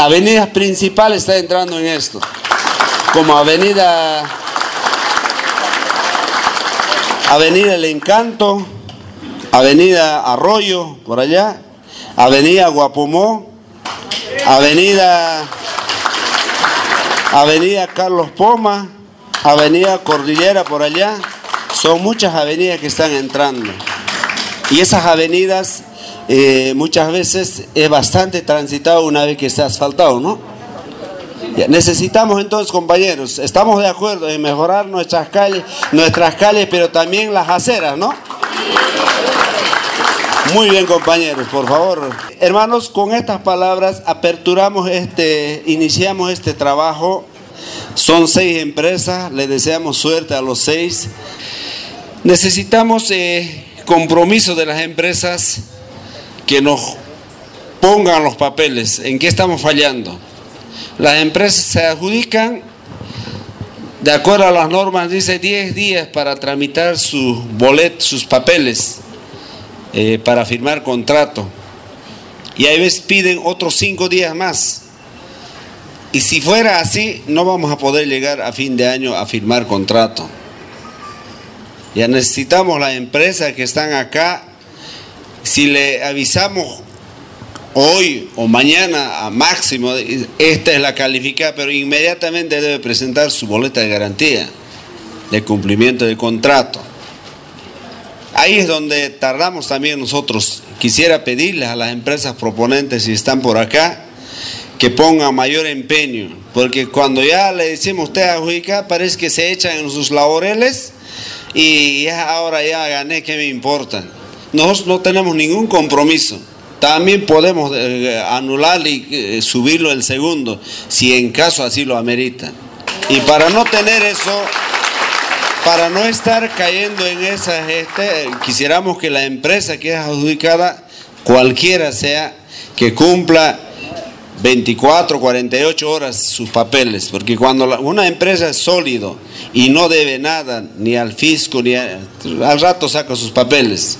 avenidas principales está entrando en esto, como Avenida Avenida El Encanto, Avenida Arroyo, por allá, Avenida Guapomó, Avenida Avenida Carlos Poma, Avenida Cordillera por allá. Son muchas avenidas que están entrando. Y esas avenidas eh, muchas veces es bastante transitado una vez que está asfaltado, ¿no? necesitamos entonces, compañeros, estamos de acuerdo en mejorar nuestras calles, nuestras calles, pero también las aceras, ¿no? Muy bien, compañeros, por favor. Hermanos, con estas palabras aperturamos este, iniciamos este trabajo. Son seis empresas, les deseamos suerte a los seis. Necesitamos eh, compromiso de las empresas que nos pongan los papeles. ¿En qué estamos fallando? Las empresas se adjudican, de acuerdo a las normas, dice 10 días para tramitar sus boletos, sus papeles, eh, para firmar contrato. Y a veces piden otros 5 días más. Y si fuera así, no vamos a poder llegar a fin de año a firmar contrato. Ya necesitamos las empresas que están acá. Si le avisamos hoy o mañana a máximo, esta es la calificada, pero inmediatamente debe presentar su boleta de garantía de cumplimiento del contrato. Ahí es donde tardamos también nosotros. Quisiera pedirles a las empresas proponentes, si están por acá, que pongan mayor empeño, porque cuando ya le decimos usted adjudica, parece que se echan en sus laureles y ya ahora ya gané, ¿qué me importa? Nosotros no tenemos ningún compromiso. También podemos eh, anular y eh, subirlo el segundo, si en caso así lo amerita. Y para no tener eso, para no estar cayendo en esas, este, quisiéramos que la empresa que es adjudicada, cualquiera sea, que cumpla 24, 48 horas sus papeles, porque cuando una empresa es sólido y no debe nada, ni al fisco, ni al rato saca sus papeles.